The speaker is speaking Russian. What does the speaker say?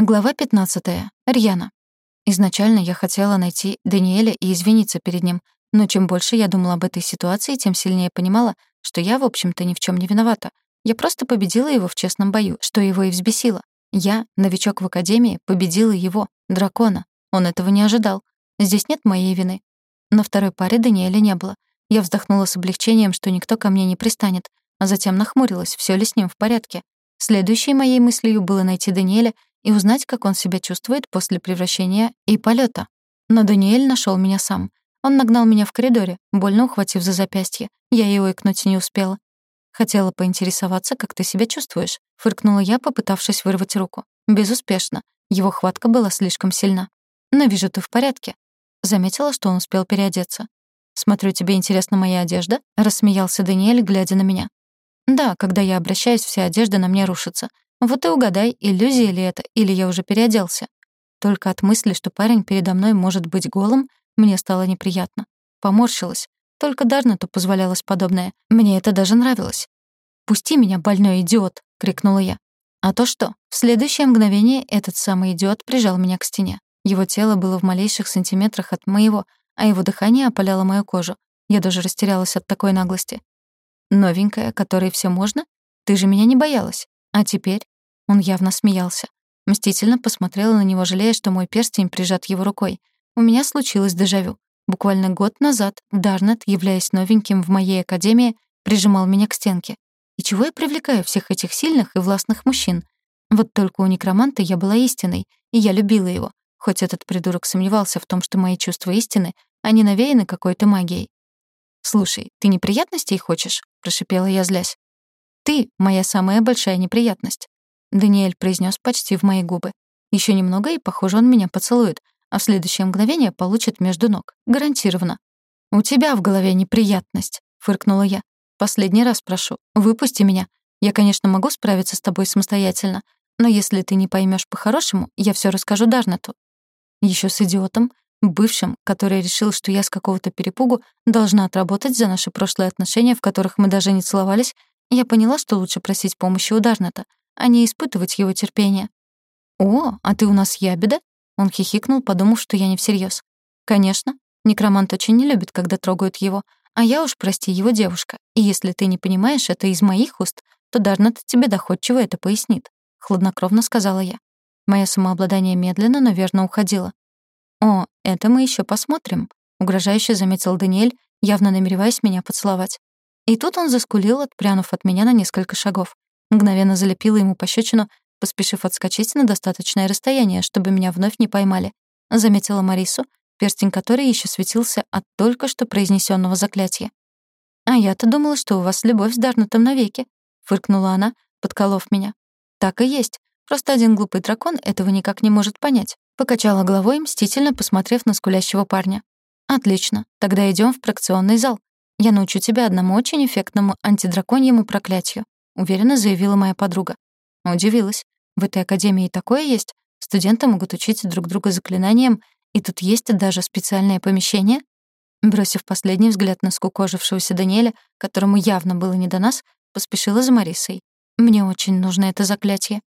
Глава 15. Рьяна. Изначально я хотела найти Даниэля и извиниться перед ним, но чем больше я думала об этой ситуации, тем сильнее понимала, что я, в общем-то, ни в чем не виновата. Я просто победила его в честном бою, что его и взбесило. Я, новичок в академии, победила его, дракона. Он этого не ожидал. Здесь нет моей вины. На второй паре Даниэля не было. Я вздохнула с облегчением, что никто ко мне не пристанет, а затем нахмурилась, все ли с ним в порядке. Следующей моей мыслью было найти Даниэля и узнать, как он себя чувствует после превращения и полета. Но Даниэль нашел меня сам. Он нагнал меня в коридоре, больно ухватив за запястье. Я его икнуть не успела. «Хотела поинтересоваться, как ты себя чувствуешь», — фыркнула я, попытавшись вырвать руку. Безуспешно. Его хватка была слишком сильна. «Но вижу, ты в порядке». Заметила, что он успел переодеться. «Смотрю, тебе интересна моя одежда?» — рассмеялся Даниэль, глядя на меня. «Да, когда я обращаюсь, вся одежда на мне рушится. Вот и угадай, иллюзия ли это, или я уже переоделся. Только от мысли, что парень передо мной может быть голым, мне стало неприятно. Поморщилась. Только Дарнету позволялось подобное. Мне это даже нравилось. «Пусти меня, больной идиот!» — крикнула я. А то что? В следующее мгновение этот самый идиот прижал меня к стене. Его тело было в малейших сантиметрах от моего, а его дыхание опаляло мою кожу. Я даже растерялась от такой наглости. «Новенькая, которой все можно? Ты же меня не боялась. А теперь он явно смеялся. Мстительно посмотрела на него, жалея, что мой перстень прижат его рукой. У меня случилось дежавю. Буквально год назад Дарнет, являясь новеньким в моей академии, прижимал меня к стенке. И чего я привлекаю всех этих сильных и властных мужчин? Вот только у некроманта я была истиной, и я любила его, хоть этот придурок сомневался в том, что мои чувства истины, а не навеяны какой-то магией. «Слушай, ты неприятностей хочешь?» — прошипела я, злясь. «Ты — моя самая большая неприятность», — Даниэль произнес почти в мои губы. Еще немного, и, похоже, он меня поцелует, а в следующее мгновение получит между ног. Гарантированно. «У тебя в голове неприятность», — фыркнула я. «Последний раз прошу, выпусти меня. Я, конечно, могу справиться с тобой самостоятельно, но если ты не поймешь по-хорошему, я все расскажу Дарнату». Еще с идиотом, бывшим, который решил, что я с какого-то перепугу должна отработать за наши прошлые отношения, в которых мы даже не целовались, я поняла, что лучше просить помощи у Дарната, а не испытывать его терпение. «О, а ты у нас ябеда?» Он хихикнул, подумав, что я не всерьез. «Конечно. Некромант очень не любит, когда трогают его. А я уж, прости, его девушка. И если ты не понимаешь это из моих уст, то Дарнат тебе доходчиво это пояснит», — хладнокровно сказала я. Мое самообладание медленно, но верно уходило. «О, это мы еще посмотрим», — угрожающе заметил Даниэль, явно намереваясь меня поцеловать. И тут он заскулил, отпрянув от меня на несколько шагов. Мгновенно залепила ему пощечину, поспешив отскочить на достаточное расстояние, чтобы меня вновь не поймали. Заметила Марису, перстень которой еще светился от только что произнесенного заклятия. «А я-то думала, что у вас любовь с Дарнатом навеки», — фыркнула она, подколов меня. «Так и есть. Просто один глупый дракон этого никак не может понять», — покачала головой, мстительно посмотрев на скулящего парня. «Отлично. Тогда идем в фракционный зал. «Я научу тебя одному очень эффектному антидраконьему проклятию», — уверенно заявила моя подруга. Удивилась. В этой академии такое есть? Студенты могут учить друг друга заклинаниям, и тут есть даже специальное помещение? Бросив последний взгляд на скукожившегося Даниэля, которому явно было не до нас, поспешила за Марисой. «Мне очень нужно это заклятие».